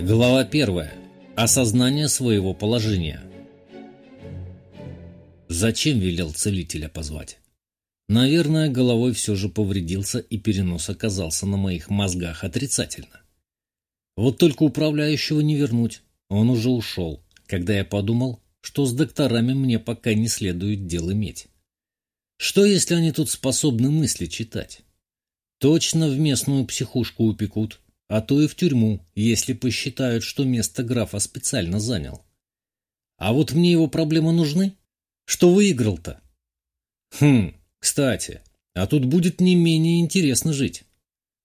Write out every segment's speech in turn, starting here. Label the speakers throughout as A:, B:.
A: Глава первая. Осознание своего положения. Зачем велел целителя позвать? Наверное, головой все же повредился, и перенос оказался на моих мозгах отрицательно. Вот только управляющего не вернуть. Он уже ушел, когда я подумал, что с докторами мне пока не следует дел иметь. Что, если они тут способны мысли читать? Точно в местную психушку упекут, а то и в тюрьму, если посчитают, что место графа специально занял. А вот мне его проблемы нужны? Что выиграл-то? Хм, кстати, а тут будет не менее интересно жить.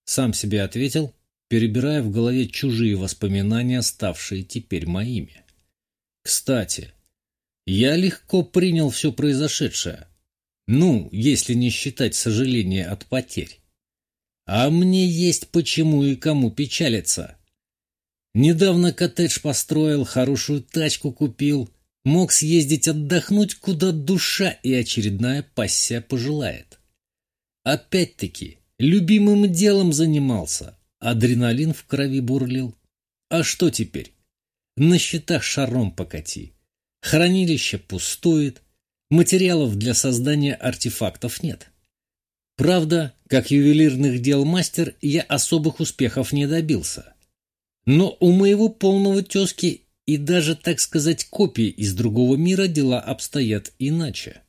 A: Сам себе ответил, перебирая в голове чужие воспоминания, ставшие теперь моими. Кстати, я легко принял все произошедшее. Ну, если не считать сожаления от потерь. А мне есть почему и кому печалиться. Недавно коттедж построил, хорошую тачку купил, мог съездить отдохнуть, куда душа и очередная пассия пожелает. Опять-таки, любимым делом занимался, адреналин в крови бурлил. А что теперь? На счетах шаром покати. Хранилище пустует, материалов для создания артефактов нет. Правда, как ювелирных дел мастер, я особых успехов не добился. Но у моего полного тезки и даже, так сказать, копии из другого мира дела обстоят иначе.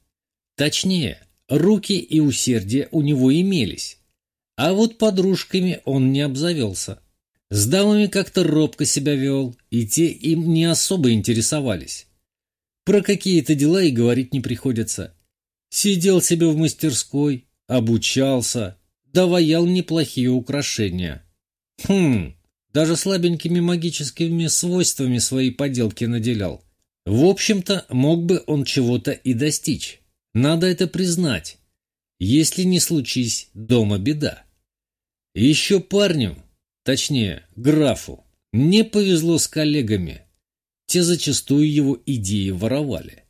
A: Точнее, руки и усердие у него имелись. А вот подружками он не обзавелся. С дамами как-то робко себя вел, и те им не особо интересовались. Про какие-то дела и говорить не приходится. Сидел себе в мастерской, обучался, доваял неплохие украшения. Хм, даже слабенькими магическими свойствами свои поделки наделял. В общем-то, мог бы он чего-то и достичь. Надо это признать. Если не случись, дома беда. Еще парню, точнее, графу, не повезло с коллегами. Те зачастую его идеи воровали.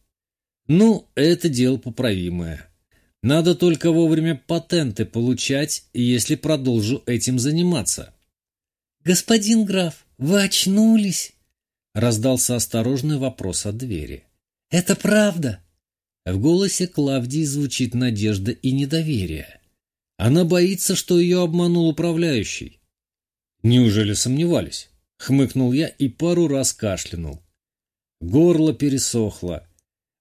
A: Ну, это дело поправимое. Надо только вовремя патенты получать, если продолжу этим заниматься. «Господин граф, вы очнулись?» — раздался осторожный вопрос от двери. «Это правда?» В голосе Клавдии звучит надежда и недоверие. Она боится, что ее обманул управляющий. «Неужели сомневались?» — хмыкнул я и пару раз кашлянул. Горло пересохло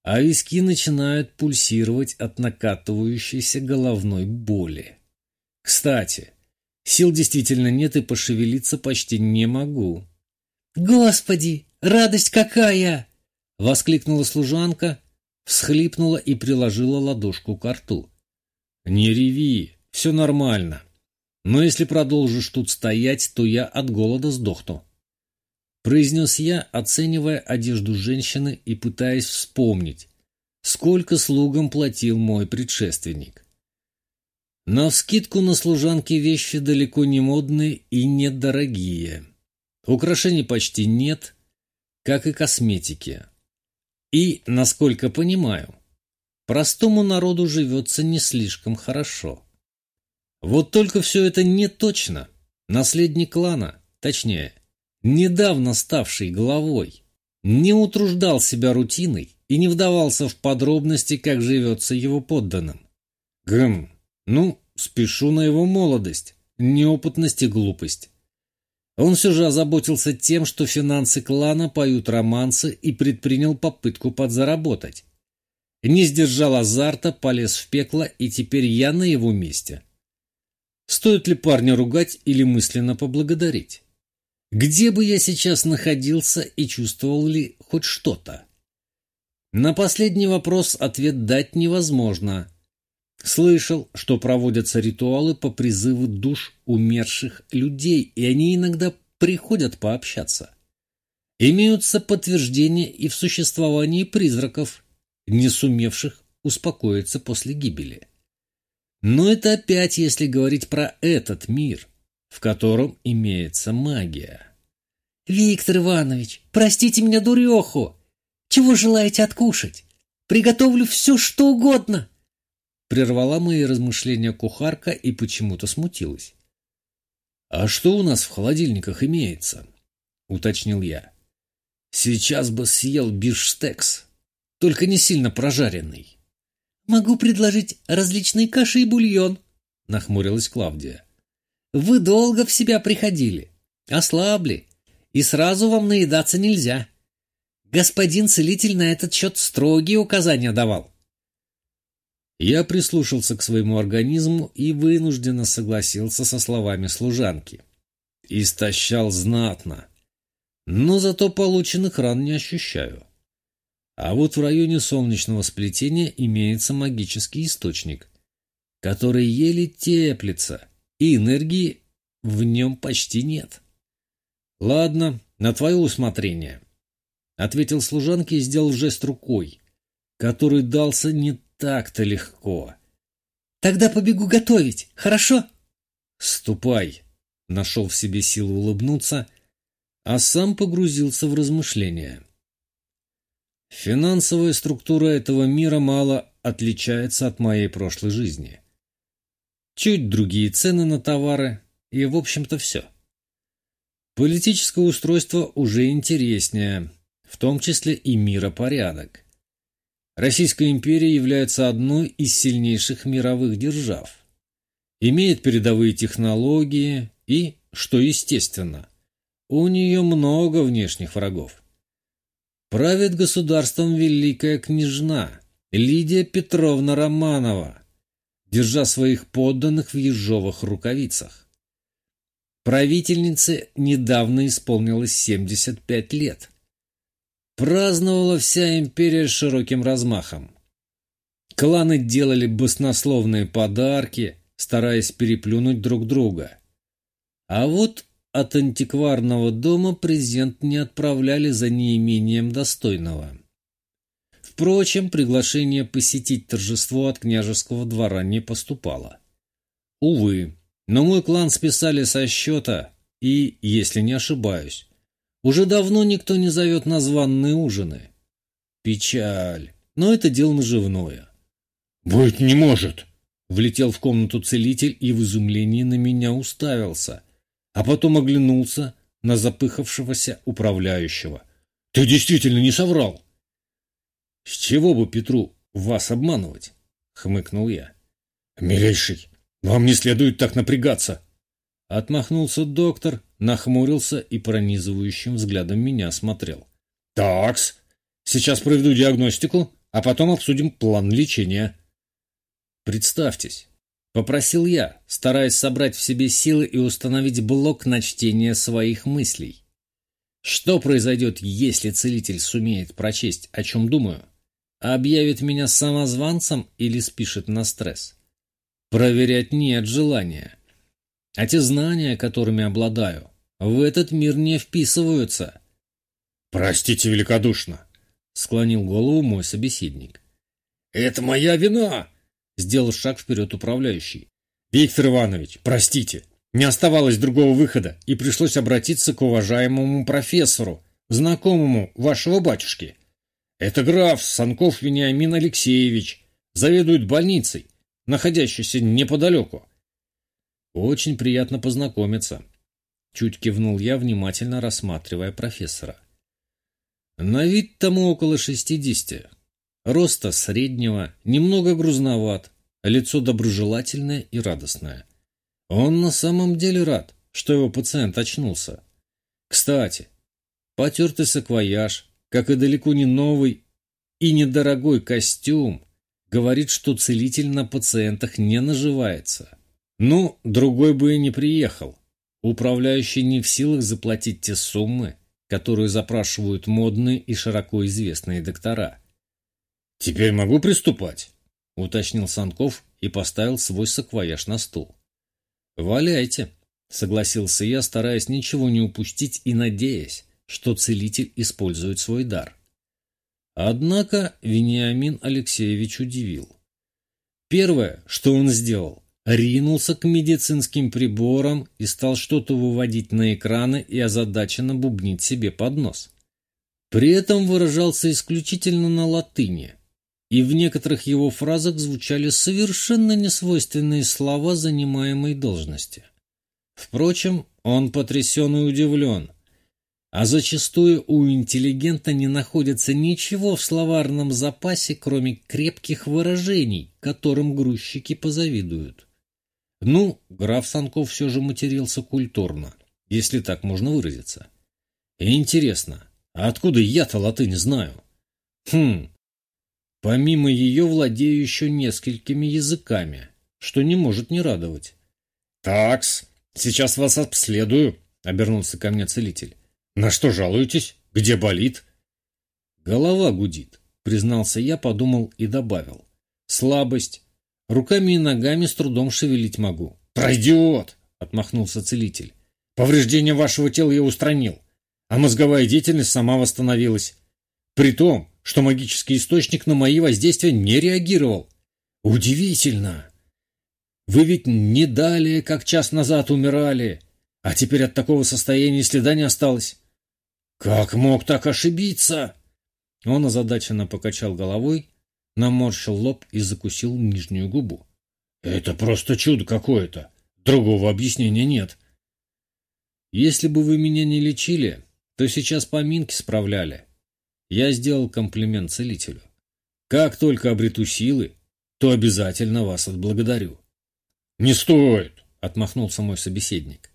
A: а виски начинают пульсировать от накатывающейся головной боли. Кстати, сил действительно нет и пошевелиться почти не могу. «Господи, радость какая!» — воскликнула служанка, всхлипнула и приложила ладошку к рту. «Не реви, все нормально. Но если продолжишь тут стоять, то я от голода сдохну» произнес я, оценивая одежду женщины и пытаясь вспомнить, сколько слугам платил мой предшественник. На вскидку на служанке вещи далеко не модные и недорогие. Украшений почти нет, как и косметики. И, насколько понимаю, простому народу живется не слишком хорошо. Вот только все это не точно. Наследник клана, точнее, недавно ставший главой, не утруждал себя рутиной и не вдавался в подробности, как живется его подданным. Гм, ну, спешу на его молодость, неопытность и глупость. Он все же озаботился тем, что финансы клана поют романсы и предпринял попытку подзаработать. Не сдержал азарта, полез в пекло, и теперь я на его месте. Стоит ли парня ругать или мысленно поблагодарить? Где бы я сейчас находился и чувствовал ли хоть что-то? На последний вопрос ответ дать невозможно. Слышал, что проводятся ритуалы по призыву душ умерших людей, и они иногда приходят пообщаться. Имеются подтверждения и в существовании призраков, не сумевших успокоиться после гибели. Но это опять если говорить про этот мир в котором имеется магия. «Виктор Иванович, простите меня, дуреху! Чего желаете откушать? Приготовлю все, что угодно!» Прервала мои размышления кухарка и почему-то смутилась. «А что у нас в холодильниках имеется?» уточнил я. Сейчас бы съел бифштекс, только не сильно прожаренный.
B: Могу предложить различные каши и бульон, нахмурилась Клавдия. Вы долго в себя приходили, ослабли, и сразу вам наедаться нельзя. Господин целитель на этот счет строгие указания давал.
A: Я прислушался к своему организму и вынужденно согласился со словами служанки. Истощал знатно, но зато полученных ран не ощущаю. А вот в районе солнечного сплетения имеется магический источник, который еле теплится, и энергии в нем почти нет. Ладно, на твое усмотрение, — ответил служанке и сделал жест рукой, который дался не так-то легко.
B: Тогда побегу готовить, хорошо?
A: Ступай, — нашел в себе силу улыбнуться, а сам погрузился в размышления. Финансовая структура этого мира мало отличается от моей прошлой жизни. Чуть другие цены на товары и, в общем-то, все. Политическое устройство уже интереснее, в том числе и миропорядок. Российская империя является одной из сильнейших мировых держав. Имеет передовые технологии и, что естественно, у нее много внешних врагов. Правит государством великая княжна Лидия Петровна Романова, держа своих подданных в ежовых рукавицах. Правительнице недавно исполнилось 75 лет. Праздновала вся империя широким размахом. Кланы делали баснословные подарки, стараясь переплюнуть друг друга. А вот от антикварного дома презент не отправляли за неимением достойного. Впрочем, приглашение посетить торжество от княжеского двора не поступало. Увы, но мой клан списали со счета, и, если не ошибаюсь, уже давно никто не зовет на званные ужины. Печаль, но это дело наживное.
C: «Быть не может!»
A: Влетел в комнату целитель и в изумлении на меня уставился – а потом оглянулся на запыхавшегося управляющего. «Ты действительно не соврал!» «С чего бы Петру вас обманывать?» — хмыкнул я.
C: «Милейший, вам не следует так напрягаться!»
A: Отмахнулся доктор, нахмурился и пронизывающим взглядом меня смотрел.
C: «Такс, сейчас проведу диагностику, а потом обсудим план лечения».
A: «Представьтесь, Попросил я, стараясь собрать в себе силы и установить блок на чтение своих мыслей. Что произойдет, если целитель сумеет прочесть, о чем думаю? Объявит меня самозванцем или спишет на стресс? Проверять нет желания. А те знания, которыми обладаю, в этот мир не вписываются.
C: «Простите великодушно», —
A: склонил голову мой собеседник.
C: «Это моя вина!»
A: Сделал шаг вперед управляющий.
C: «Виктор Иванович, простите, не оставалось другого выхода, и пришлось обратиться к уважаемому профессору, знакомому вашего батюшки. Это граф Санков Вениамин Алексеевич, заведует больницей, находящейся неподалеку».
A: «Очень приятно познакомиться», — чуть кивнул я, внимательно рассматривая профессора. «На вид тому около шестидесяти, Роста среднего, немного грузноват, лицо доброжелательное и радостное. Он на самом деле рад, что его пациент очнулся. Кстати, потертый саквояж, как и далеко не новый и недорогой костюм, говорит, что целитель на пациентах не наживается. Ну, другой бы и не приехал. Управляющий не в силах заплатить те суммы, которые запрашивают модные и широко известные доктора.
C: «Теперь могу приступать?»
A: — уточнил Санков и поставил свой саквояж на стул. «Валяйте», — согласился я, стараясь ничего не упустить и надеясь, что целитель использует свой дар. Однако Вениамин Алексеевич удивил. Первое, что он сделал, ринулся к медицинским приборам и стал что-то выводить на экраны и озадаченно бубнить себе под нос. При этом выражался исключительно на латыни, и в некоторых его фразах звучали совершенно несвойственные слова занимаемой должности. Впрочем, он потрясен и удивлен. А зачастую у интеллигента не находится ничего в словарном запасе, кроме крепких выражений, которым грузчики позавидуют. Ну, граф Санков все же матерился культурно, если так можно выразиться. Интересно, а откуда я-то латынь знаю? Хм, помимо ее владею еще несколькими языками, что не может не радовать.
C: «Такс, сейчас вас обследую», — обернулся ко мне целитель. «На что жалуетесь? Где болит?»
A: «Голова гудит», — признался я, подумал и добавил. «Слабость. Руками и ногами с трудом шевелить могу».
C: «Пройдет!» — отмахнулся целитель. «Повреждения вашего тела я устранил, а мозговая деятельность сама восстановилась. При том, что магический источник на мои воздействия не реагировал. Удивительно! Вы ведь не далее, как час назад умирали, а теперь от такого состояния следа не осталось. Как мог так ошибиться?
A: Он озадаченно покачал головой, наморщил лоб и закусил нижнюю губу.
C: Это просто чудо какое-то. Другого объяснения нет.
A: Если бы вы меня не лечили, то сейчас поминки справляли. Я сделал комплимент целителю. Как только обрету силы, то обязательно вас отблагодарю.
C: «Не стоит!» — отмахнулся мой собеседник.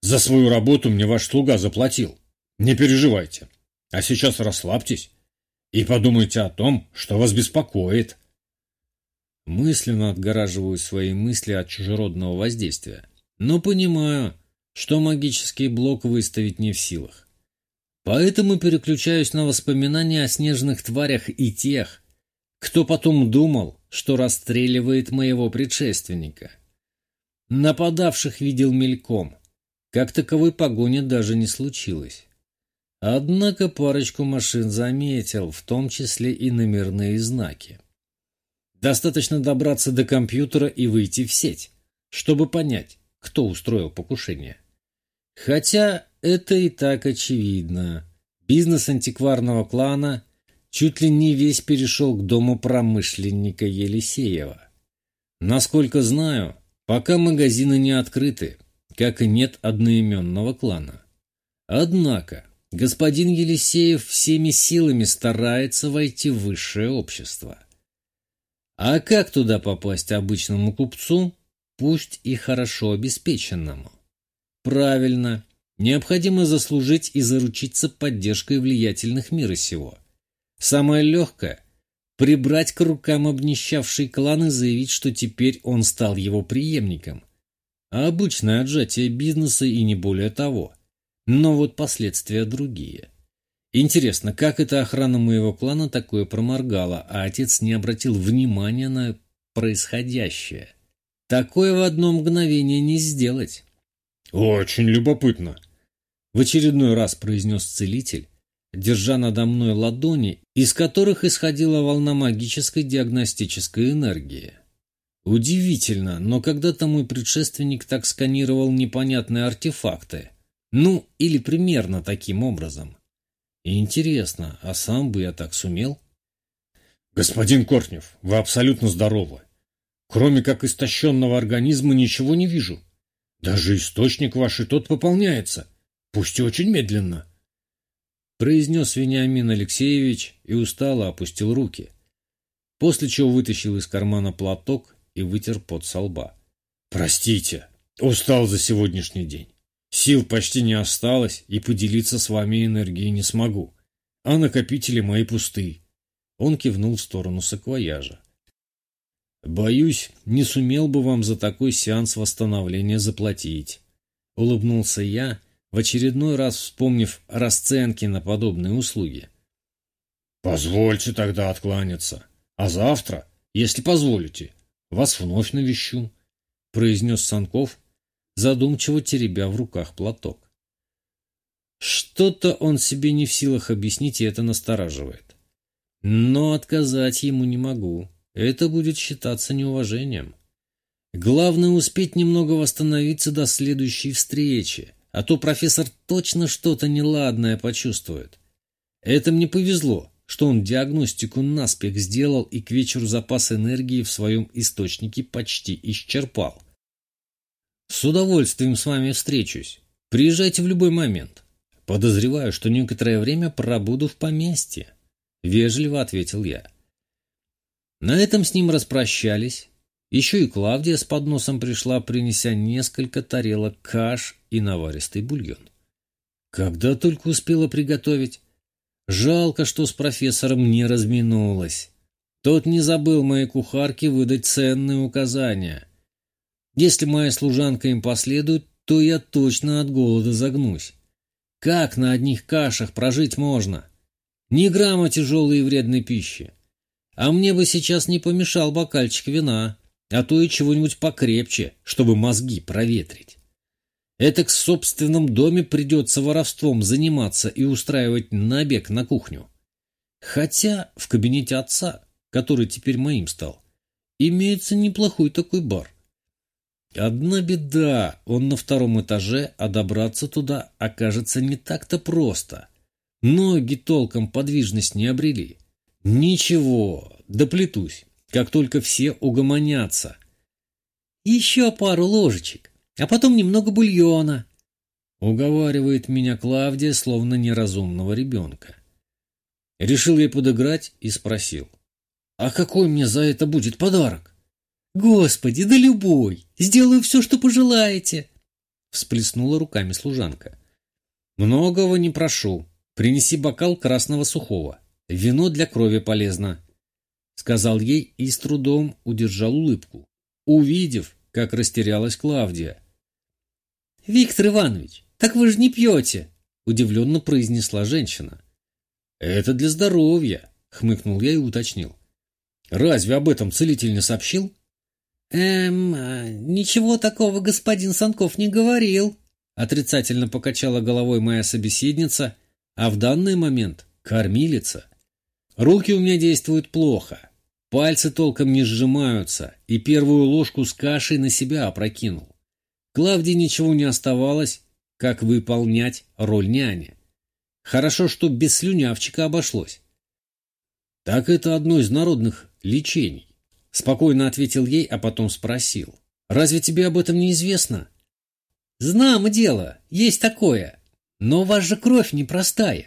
C: «За свою работу мне ваш слуга заплатил. Не переживайте. А сейчас расслабьтесь и подумайте о том, что вас беспокоит».
A: Мысленно отгораживаю свои мысли от чужеродного воздействия, но понимаю, что магический блок выставить не в силах. Поэтому переключаюсь на воспоминания о снежных тварях и тех, кто потом думал, что расстреливает моего предшественника. Нападавших видел мельком. Как таковой погони даже не случилось. Однако парочку машин заметил, в том числе и номерные знаки. Достаточно добраться до компьютера и выйти в сеть, чтобы понять, кто устроил покушение. Хотя это и так очевидно. Бизнес антикварного клана чуть ли не весь перешел к дому промышленника Елисеева. Насколько знаю, Пока магазины не открыты, как и нет одноименного клана. Однако господин Елисеев всеми силами старается войти в высшее общество. А как туда попасть обычному купцу, пусть и хорошо обеспеченному? Правильно, необходимо заслужить и заручиться поддержкой влиятельных мира сего. Самое легкое прибрать к рукам обнищавший клан и заявить, что теперь он стал его преемником. А обычное отжатие бизнеса и не более того. Но вот последствия другие. Интересно, как эта охрана моего клана такое проморгала, а отец не обратил внимания на происходящее? Такое в одно мгновение не сделать.
C: «Очень любопытно», —
A: в очередной раз произнес целитель, держа надо мной ладони, из которых исходила волна магической диагностической энергии. Удивительно, но когда-то мой предшественник так сканировал непонятные артефакты. Ну, или примерно таким образом. И интересно, а сам бы я так сумел?
C: Господин Кортнев, вы абсолютно здоровы. Кроме как истощенного организма ничего не вижу. Даже источник ваш и тот пополняется, пусть и очень медленно.
A: — произнес Вениамин Алексеевич и устало опустил руки, после чего вытащил из кармана платок и вытер пот со лба.
C: «Простите, устал за сегодняшний день. Сил почти не осталось, и поделиться с вами энергией не смогу. А накопители мои пусты».
A: Он кивнул в сторону саквояжа. «Боюсь, не сумел бы вам за такой сеанс восстановления заплатить», — улыбнулся я, в очередной раз вспомнив расценки на подобные услуги.
C: «Позвольте тогда откланяться, а завтра, если позволите, вас вновь навещу», — произнес Санков, задумчиво теребя в руках платок.
A: Что-то он себе не в силах объяснить, и это настораживает. Но отказать ему не могу. Это будет считаться неуважением. Главное успеть немного восстановиться до следующей встречи, а то профессор точно что-то неладное почувствует. Это мне повезло, что он диагностику наспех сделал и к вечеру запас энергии в своем источнике почти исчерпал. С удовольствием с вами встречусь. Приезжайте в любой момент. Подозреваю, что некоторое время пробуду в поместье, вежливо ответил я. На этом с ним распрощались. Еще и Клавдия с подносом пришла, принеся несколько тарелок каш и наваристый бульон. Когда только успела приготовить. Жалко, что с профессором не разминулась. Тот не забыл моей кухарке выдать ценные указания. Если моя служанка им последует, то я точно от голода загнусь. Как на одних кашах прожить можно? Ни грамма тяжелой и вредной пищи. А мне бы сейчас не помешал бокальчик вина, а то и чего-нибудь покрепче, чтобы мозги проветрить. Это к собственном доме придется воровством заниматься и устраивать набег на кухню. Хотя в кабинете отца, который теперь моим стал, имеется неплохой такой бар. Одна беда, он на втором этаже, а добраться туда окажется не так-то просто. Ноги толком подвижность не обрели. Ничего, доплетусь, как только все угомонятся. Еще пару ложечек, а потом немного бульона. Уговаривает меня Клавдия, словно неразумного ребенка. Решил ей подыграть и спросил. А какой мне за это будет подарок? «Господи, да любой! Сделаю все, что пожелаете!» Всплеснула руками служанка. «Многого не прошу. Принеси бокал красного сухого. Вино для крови полезно», — сказал ей и с трудом удержал улыбку, увидев, как растерялась Клавдия. «Виктор Иванович, так вы же не пьете!» — удивленно произнесла женщина. «Это для здоровья», — хмыкнул я и уточнил. «Разве об этом целитель не сообщил?» «Эм, а, ничего такого господин Санков не говорил», — отрицательно покачала головой моя собеседница, а в данный момент кормилица. Руки у меня действуют плохо, пальцы толком не сжимаются, и первую ложку с кашей на себя опрокинул. Клавдии ничего не оставалось, как выполнять роль няни. Хорошо, что без слюнявчика обошлось. Так это одно из народных лечений. Спокойно ответил ей, а потом спросил. «Разве тебе об этом не известно?» «Знамо дело, есть такое. Но у вас же кровь непростая.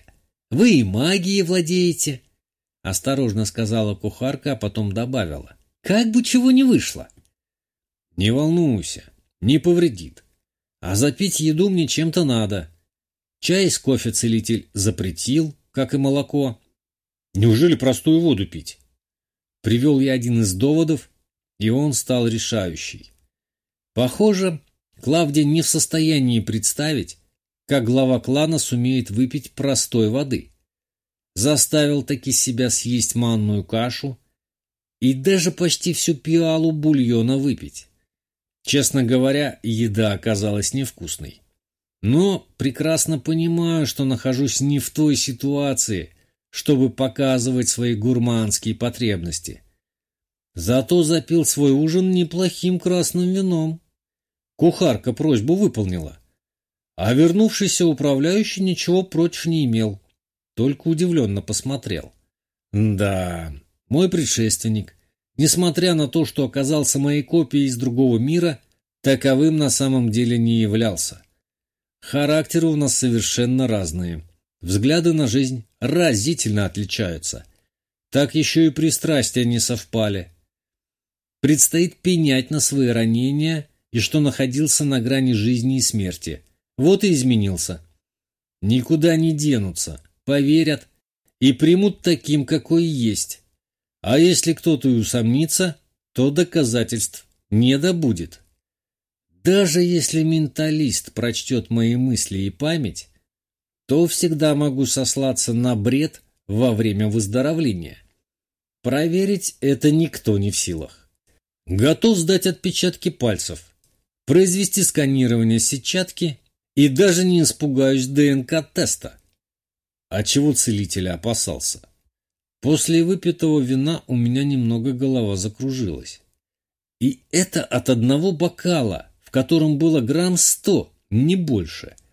A: Вы и магией владеете». Осторожно сказала кухарка, а потом добавила. «Как бы чего не вышло». «Не волнуйся, не повредит. А запить еду мне чем-то надо. Чай с кофе целитель запретил, как и молоко. Неужели простую воду пить?» Привел я один из доводов, и он стал решающий. Похоже, Клавдия не в состоянии представить, как глава клана сумеет выпить простой воды. Заставил таки себя съесть манную кашу и даже почти всю пиалу бульона выпить. Честно говоря, еда оказалась невкусной. Но прекрасно понимаю, что нахожусь не в той ситуации, чтобы показывать свои гурманские потребности. Зато запил свой ужин неплохим красным вином. Кухарка просьбу выполнила. А вернувшийся управляющий ничего против не имел, только удивленно посмотрел. Да, мой предшественник, несмотря на то, что оказался моей копией из другого мира, таковым на самом деле не являлся. Характеры у нас совершенно разные. Взгляды на жизнь разительно отличаются. Так еще и пристрастия не совпали. Предстоит пенять на свои ранения и что находился на грани жизни и смерти. Вот и изменился. Никуда не денутся, поверят и примут таким, какой есть. А если кто-то и усомнится, то доказательств не добудет. Даже если менталист прочтет мои мысли и память, то всегда могу сослаться на бред во время выздоровления. Проверить это никто не в силах. Готов сдать отпечатки пальцев, произвести сканирование сетчатки и даже не испугаюсь ДНК-теста. А чего целителя опасался? После выпитого вина у меня немного голова закружилась. И это от одного бокала, в котором было грамм сто, не больше –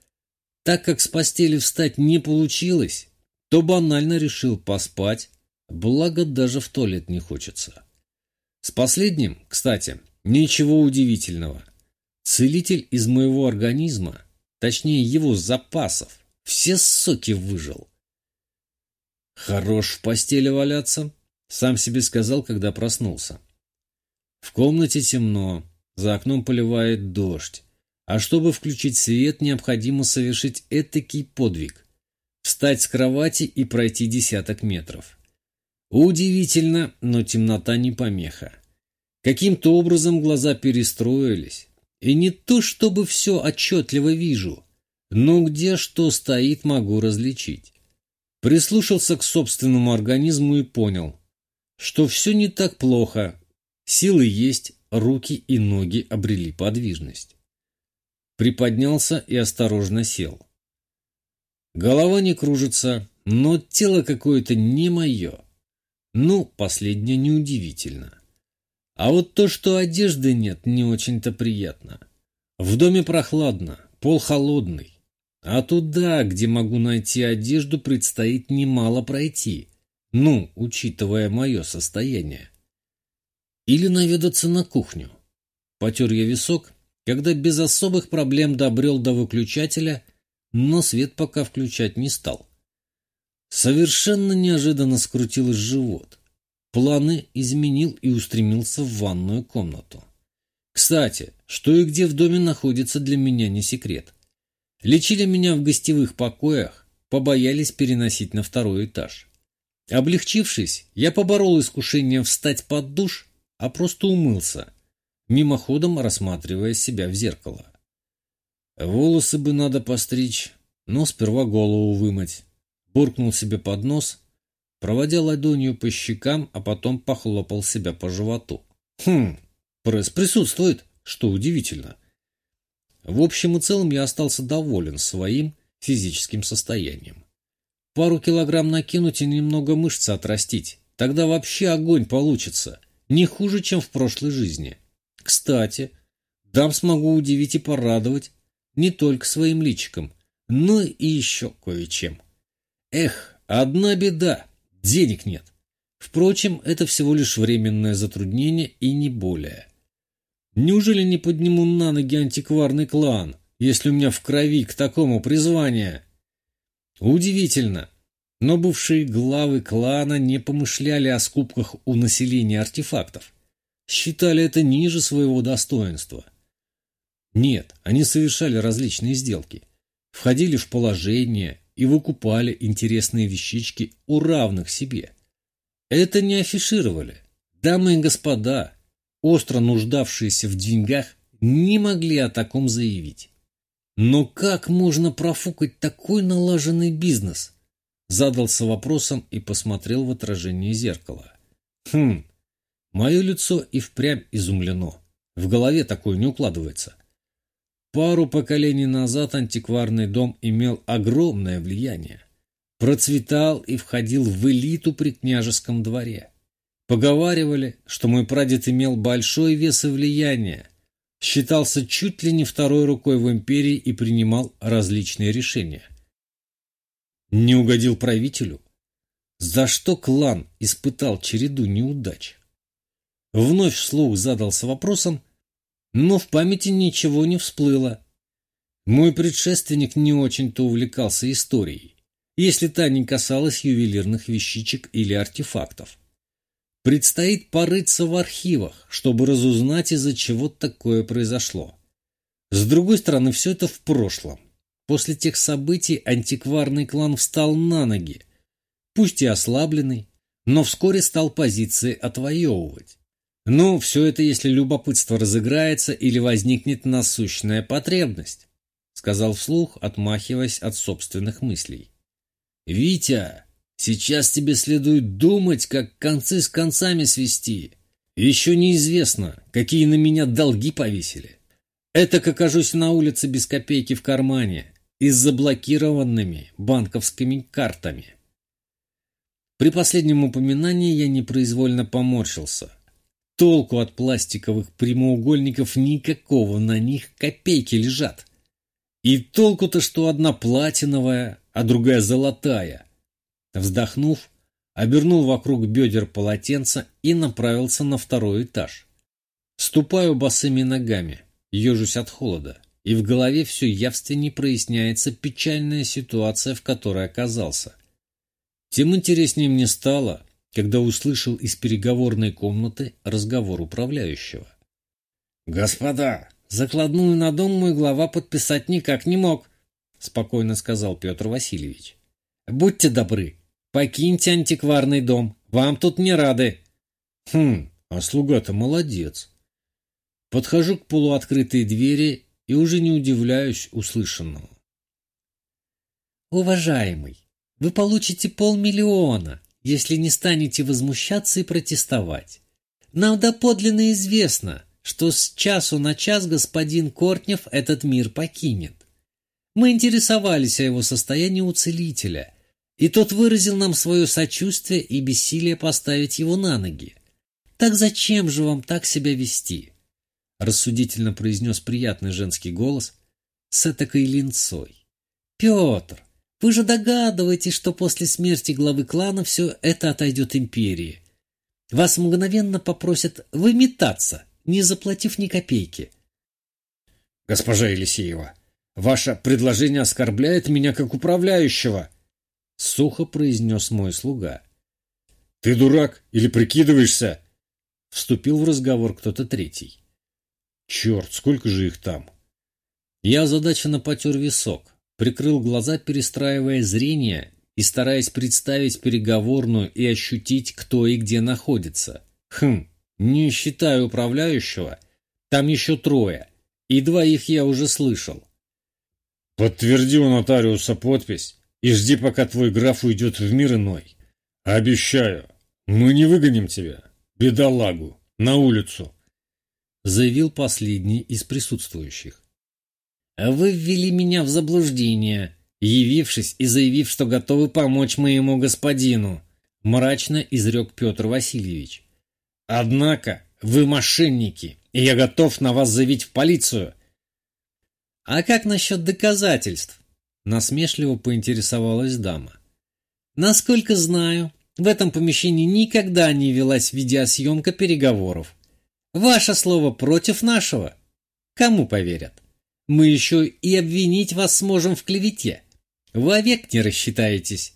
A: так как с постели встать не получилось, то банально решил поспать, благо даже в туалет не хочется. С последним, кстати, ничего удивительного. Целитель из моего организма, точнее его запасов, Все соки выжил. Хорош в постели валяться, сам себе сказал, когда проснулся. В комнате темно, за окном поливает дождь. А чтобы включить свет, необходимо совершить этакий подвиг. Встать с кровати и пройти десяток метров. Удивительно, но темнота не помеха. Каким-то образом глаза перестроились. И не то, чтобы все отчетливо вижу, но где что стоит, могу различить. Прислушался к собственному организму и понял, что все не так плохо. Силы есть, руки и ноги обрели подвижность. Приподнялся и осторожно сел. Голова не кружится, но тело какое-то не мое. Ну, последнее неудивительно. А вот то, что одежды нет, не очень-то приятно. В доме прохладно, пол холодный. А туда, где могу найти одежду, предстоит немало пройти. Ну, учитывая мое состояние. Или наведаться на кухню. Потер я висок, когда без особых проблем добрел до выключателя, но свет пока включать не стал. Совершенно неожиданно скрутилось живот. Планы изменил и устремился в ванную комнату. Кстати, что и где в доме находится для меня не секрет. Лечили меня в гостевых покоях, побоялись переносить на второй этаж. Облегчившись, я поборол искушение встать под душ, а просто умылся, мимоходом рассматривая себя в зеркало. Волосы бы надо постричь, но сперва голову вымыть. Буркнул себе под нос проводя ладонью по щекам, а потом похлопал себя по животу. Хм, пресс присутствует, что удивительно. В общем и целом я остался доволен своим физическим состоянием. Пару килограмм накинуть и немного мышцы отрастить. Тогда вообще огонь получится. Не хуже, чем в прошлой жизни. Кстати, дам смогу удивить и порадовать не только своим личиком, но и еще кое-чем. Эх, одна беда. Денег нет. Впрочем, это всего лишь временное затруднение и не более. Неужели не подниму на ноги антикварный клан, если у меня в крови к такому призвание? Удивительно, но бывшие главы клана не помышляли о скупках у населения артефактов. Считали это ниже своего достоинства. Нет, они совершали различные сделки. Входили в положение и выкупали интересные вещички у равных себе. Это не афишировали. Дамы и господа, остро нуждавшиеся в деньгах, не могли о таком заявить. Но как можно профукать такой налаженный бизнес? Задался вопросом и посмотрел в отражение зеркала. Хм, мое лицо и впрямь изумлено. В голове такое не укладывается. Пару поколений назад антикварный дом имел огромное влияние. Процветал и входил в элиту при княжеском дворе. Поговаривали, что мой прадед имел большой вес и влияние, считался чуть ли не второй рукой в империи и принимал различные решения. Не угодил правителю? За что клан испытал череду неудач? Вновь вслух задался вопросом, но в памяти ничего не всплыло. Мой предшественник не очень-то увлекался историей, если та не касалась ювелирных вещичек или артефактов. Предстоит порыться в архивах, чтобы разузнать, из-за чего такое произошло. С другой стороны, все это в прошлом. После тех событий антикварный клан встал на ноги, пусть и ослабленный, но вскоре стал позиции отвоевывать. Ну, все это если любопытство разыграется или возникнет насущная потребность, сказал вслух, отмахиваясь от собственных мыслей. Витя, сейчас тебе следует думать, как концы с концами свести. Еще неизвестно, какие на меня долги повесили. Это окажусь на улице без копейки в кармане и с заблокированными банковскими картами. При последнем упоминании я непроизвольно поморщился – Толку от пластиковых прямоугольников никакого, на них копейки лежат. И толку-то, что одна платиновая, а другая золотая. Вздохнув, обернул вокруг бедер полотенца и направился на второй этаж. Ступаю босыми ногами, ежусь от холода. и в голове все явственнее проясняется печальная ситуация, в которой оказался. Тем интереснее мне стало, когда услышал из переговорной комнаты разговор управляющего.
B: «Господа, закладную на дом мой глава подписать никак не мог», — спокойно сказал Петр Васильевич. «Будьте добры, покиньте антикварный дом, вам тут не рады».
A: «Хм, а слуга-то молодец». Подхожу к полуоткрытой двери и уже не удивляюсь услышанному.
B: «Уважаемый, вы получите полмиллиона, если не станете возмущаться и протестовать. Нам доподлинно известно, что с часу на час господин Кортнев этот мир покинет. Мы интересовались о его состоянии у целителя, и тот выразил нам свое сочувствие и бессилие поставить его на ноги. Так зачем же вам так себя вести? Рассудительно произнес приятный женский голос с этакой линцой. Петр, вы же догадываетесь, что после смерти главы клана все это отойдет империи. Вас мгновенно попросят выметаться, не заплатив ни копейки.
C: Госпожа Елисеева, ваше предложение оскорбляет меня как управляющего, сухо произнес мой слуга. Ты дурак или прикидываешься? Вступил в разговор кто-то третий. Черт, сколько же их там?
A: Я озадаченно потер висок, прикрыл глаза, перестраивая зрение и стараясь представить переговорную и ощутить, кто и где находится. Хм, не считая управляющего, там еще трое, и двоих я уже слышал.
C: Подтверди у нотариуса подпись и жди, пока твой граф уйдет в мир иной. Обещаю, мы не выгоним тебя бедолагу, на улицу,
A: заявил последний из присутствующих.
B: Вы ввели меня в заблуждение, явившись и заявив, что готовы помочь моему господину, мрачно изрек Петр Васильевич. Однако вы мошенники, и я готов на вас заявить в полицию. А как насчет доказательств? Насмешливо поинтересовалась дама. Насколько знаю, в этом помещении никогда не велась видеосъемка переговоров. Ваше слово против нашего. Кому поверят? Мы еще и обвинить вас сможем в клевете. Вовек не рассчитаетесь.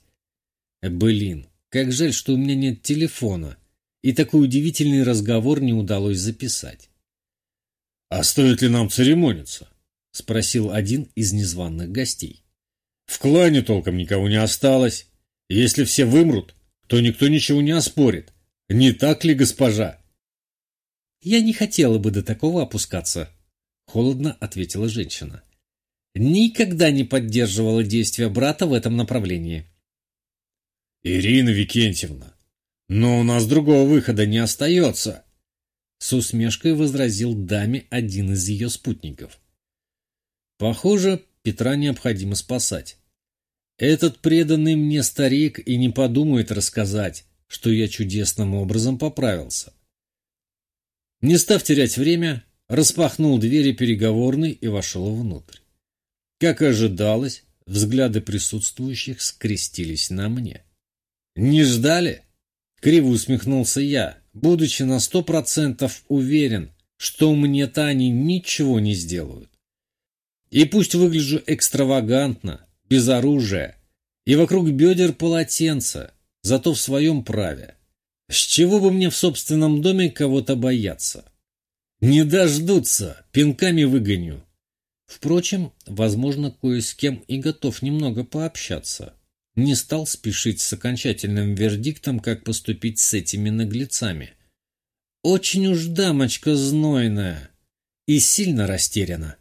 A: Блин, как жаль, что у меня нет телефона, и такой удивительный разговор не удалось записать.
C: «А стоит ли нам церемониться?»
A: — спросил один из незваных гостей.
C: «В клане толком никого не осталось. Если все вымрут, то никто ничего не оспорит. Не так ли, госпожа?
A: Я не хотела бы до такого опускаться, холодно ответила женщина. Никогда не поддерживала действия брата в этом направлении.
C: Ирина Викентьевна, но у нас другого выхода не остается,
A: с усмешкой возразил даме один из ее спутников. Похоже, Петра необходимо спасать. Этот преданный мне старик и не подумает рассказать, что я чудесным образом поправился. Не став терять время, распахнул двери переговорной и вошел внутрь. Как ожидалось, взгляды присутствующих скрестились на мне. «Не ждали?» — криво усмехнулся я, будучи на сто процентов уверен, что мне-то они ничего не сделают. И пусть выгляжу экстравагантно, без оружия, и вокруг бедер полотенца, зато в своем праве. С чего бы мне в собственном доме кого-то бояться? Не дождутся, пинками выгоню. Впрочем, возможно, кое с кем и готов немного пообщаться. Не стал спешить с окончательным вердиктом, как поступить с этими наглецами. Очень уж дамочка знойная и сильно растеряна.